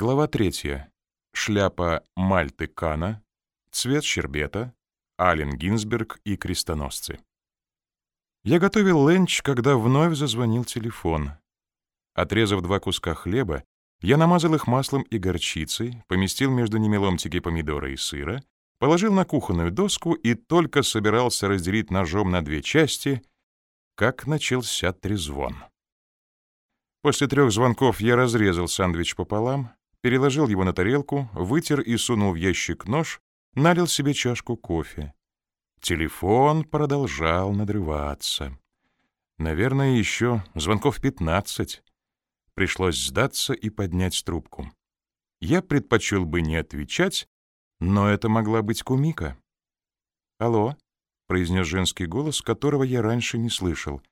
Глава третья. Шляпа Мальты Кана, цвет щербета, Ален Гинзберг и крестоносцы. Я готовил ленч, когда вновь зазвонил телефон. Отрезав два куска хлеба, я намазал их маслом и горчицей, поместил между ними ломтики помидора и сыра, положил на кухонную доску и только собирался разделить ножом на две части, как начался трезвон. После трех звонков я разрезал сэндвич пополам, переложил его на тарелку, вытер и сунул в ящик нож, налил себе чашку кофе. Телефон продолжал надрываться. Наверное, еще звонков пятнадцать. Пришлось сдаться и поднять трубку. Я предпочел бы не отвечать, но это могла быть Кумика. «Алло», — произнес женский голос, которого я раньше не слышал.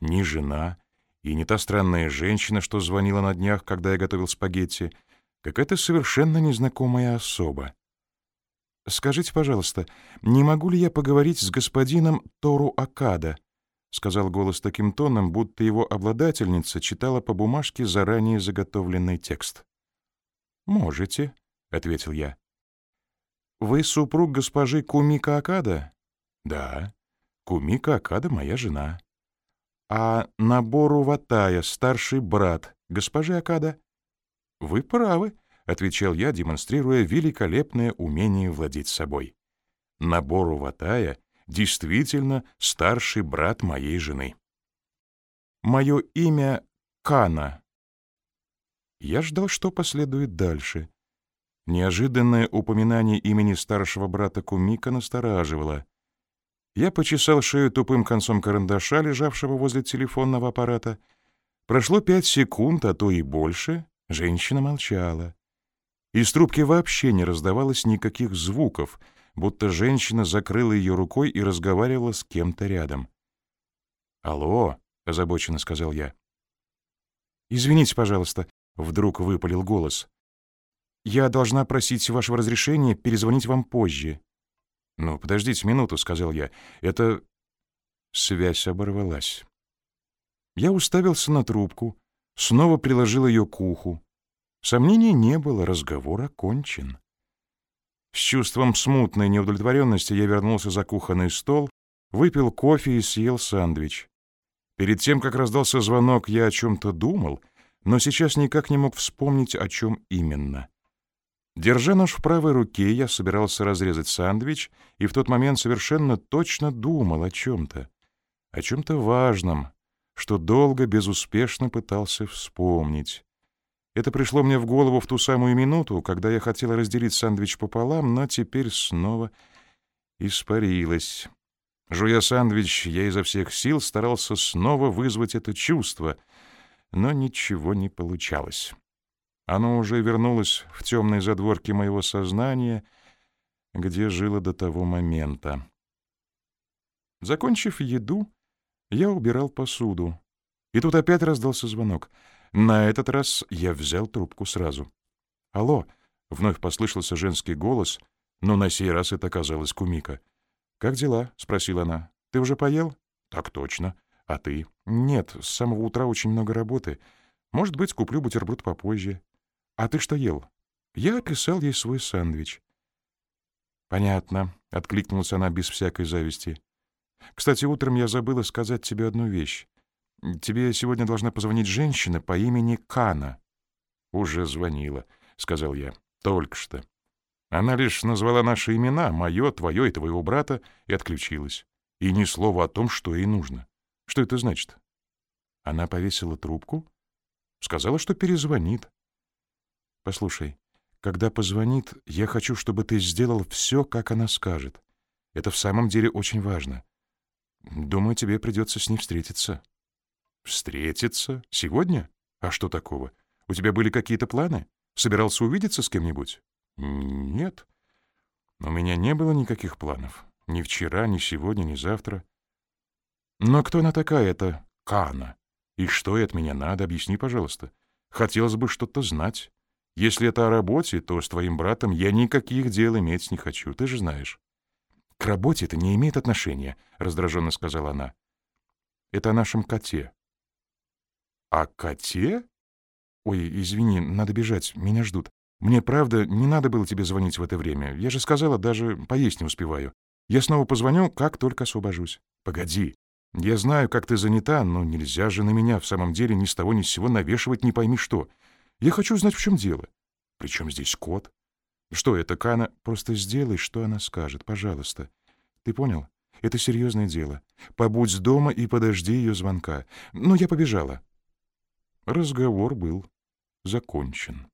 Ни жена и не та странная женщина, что звонила на днях, когда я готовил спагетти — Какая-то совершенно незнакомая особа. «Скажите, пожалуйста, не могу ли я поговорить с господином Тору Акада?» — сказал голос таким тоном, будто его обладательница читала по бумажке заранее заготовленный текст. «Можете», — ответил я. «Вы супруг госпожи Кумика Акада?» «Да, Кумика Акада — моя жена». «А Набору Ватая, старший брат госпожи Акада?» «Вы правы», — отвечал я, демонстрируя великолепное умение владеть собой. Набору Ватая действительно старший брат моей жены. Мое имя Кана. Я ждал, что последует дальше. Неожиданное упоминание имени старшего брата Кумика настораживало. Я почесал шею тупым концом карандаша, лежавшего возле телефонного аппарата. Прошло пять секунд, а то и больше, Женщина молчала. Из трубки вообще не раздавалось никаких звуков, будто женщина закрыла ее рукой и разговаривала с кем-то рядом. «Алло», — озабоченно сказал я. «Извините, пожалуйста», — вдруг выпалил голос. «Я должна просить вашего разрешения перезвонить вам позже». «Ну, подождите минуту», — сказал я. «Это...» Связь оборвалась. Я уставился на трубку, снова приложил ее к уху. Сомнений не было, разговор окончен. С чувством смутной неудовлетворенности я вернулся за кухонный стол, выпил кофе и съел сэндвич. Перед тем, как раздался звонок, я о чем-то думал, но сейчас никак не мог вспомнить, о чем именно. Держа нож в правой руке, я собирался разрезать сэндвич и в тот момент совершенно точно думал о чем-то. О чем-то важном, что долго безуспешно пытался вспомнить. Это пришло мне в голову в ту самую минуту, когда я хотела разделить сэндвич пополам, но теперь снова испарилось. Жуя сэндвич, я изо всех сил старался снова вызвать это чувство, но ничего не получалось. Оно уже вернулось в темные задворки моего сознания, где жило до того момента. Закончив еду, я убирал посуду. И тут опять раздался звонок. На этот раз я взял трубку сразу. «Алло!» — вновь послышался женский голос, но на сей раз это оказалась Кумика. «Как дела?» — спросила она. «Ты уже поел?» «Так точно. А ты?» «Нет, с самого утра очень много работы. Может быть, куплю бутерброд попозже». «А ты что ел?» Я описал ей свой сэндвич. «Понятно», — откликнулась она без всякой зависти. Кстати, утром я забыла сказать тебе одну вещь. Тебе сегодня должна позвонить женщина по имени Кана. Уже звонила, сказал я. Только что. Она лишь назвала наши имена, мое, твое и твоего брата, и отключилась. И ни слова о том, что ей нужно. Что это значит? Она повесила трубку, сказала, что перезвонит. Послушай, когда позвонит, я хочу, чтобы ты сделал все, как она скажет. Это в самом деле очень важно. Думаю, тебе придется с ней встретиться. Встретиться? Сегодня? А что такого? У тебя были какие-то планы? Собирался увидеться с кем-нибудь? Нет. У меня не было никаких планов. Ни вчера, ни сегодня, ни завтра. Но кто она такая, эта Кана? И что ей от меня надо, объясни, пожалуйста. Хотелось бы что-то знать. Если это о работе, то с твоим братом я никаких дел иметь не хочу, ты же знаешь. «К работе это не имеет отношения», — раздраженно сказала она. «Это о нашем коте». «О коте?» «Ой, извини, надо бежать, меня ждут. Мне, правда, не надо было тебе звонить в это время. Я же сказала, даже поесть не успеваю. Я снова позвоню, как только освобожусь». «Погоди. Я знаю, как ты занята, но нельзя же на меня в самом деле ни с того ни с сего навешивать не пойми что. Я хочу знать, в чем дело. Причем здесь кот? Что это, Кана? Просто сделай, что она скажет, пожалуйста. Ты понял? Это серьезное дело. Побудь дома и подожди ее звонка. Ну, я побежала». Разговор был закончен.